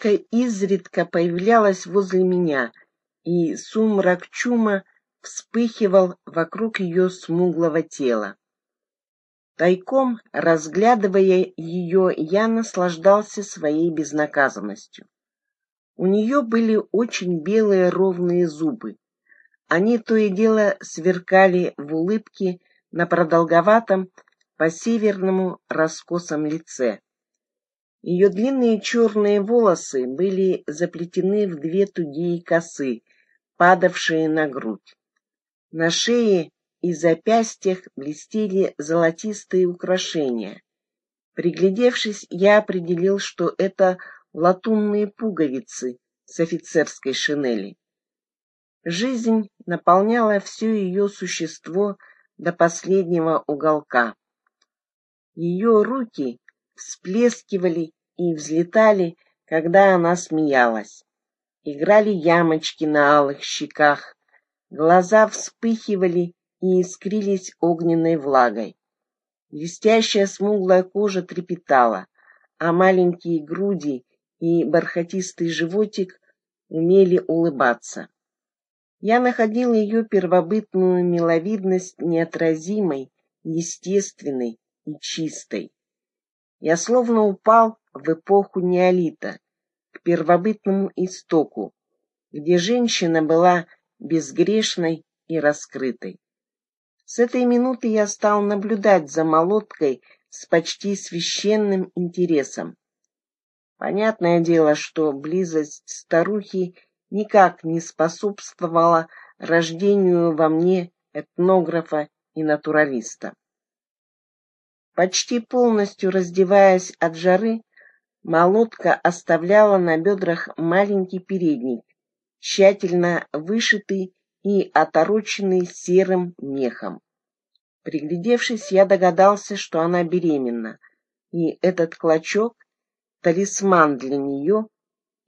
Девушка изредка появлялась возле меня, и сумрак чума вспыхивал вокруг ее смуглого тела. Тайком, разглядывая ее, я наслаждался своей безнаказанностью. У нее были очень белые ровные зубы. Они то и дело сверкали в улыбке на продолговатом, по-северному раскосом лице. Ее длинные черные волосы были заплетены в две тугие косы, падавшие на грудь. На шее и запястьях блестели золотистые украшения. Приглядевшись, я определил, что это латунные пуговицы с офицерской шинели. Жизнь наполняла все ее существо до последнего уголка. Ее руки всплескивали и взлетали, когда она смеялась. Играли ямочки на алых щеках, глаза вспыхивали и искрились огненной влагой. Блестящая смуглая кожа трепетала, а маленькие груди и бархатистый животик умели улыбаться. Я находил ее первобытную миловидность неотразимой, естественной и чистой. Я словно упал в эпоху неолита, к первобытному истоку, где женщина была безгрешной и раскрытой. С этой минуты я стал наблюдать за молоткой с почти священным интересом. Понятное дело, что близость старухи никак не способствовала рождению во мне этнографа и натуралиста. Почти полностью раздеваясь от жары, молотка оставляла на бедрах маленький передник, тщательно вышитый и отороченный серым мехом. Приглядевшись, я догадался, что она беременна, и этот клочок — талисман для нее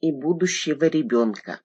и будущего ребенка.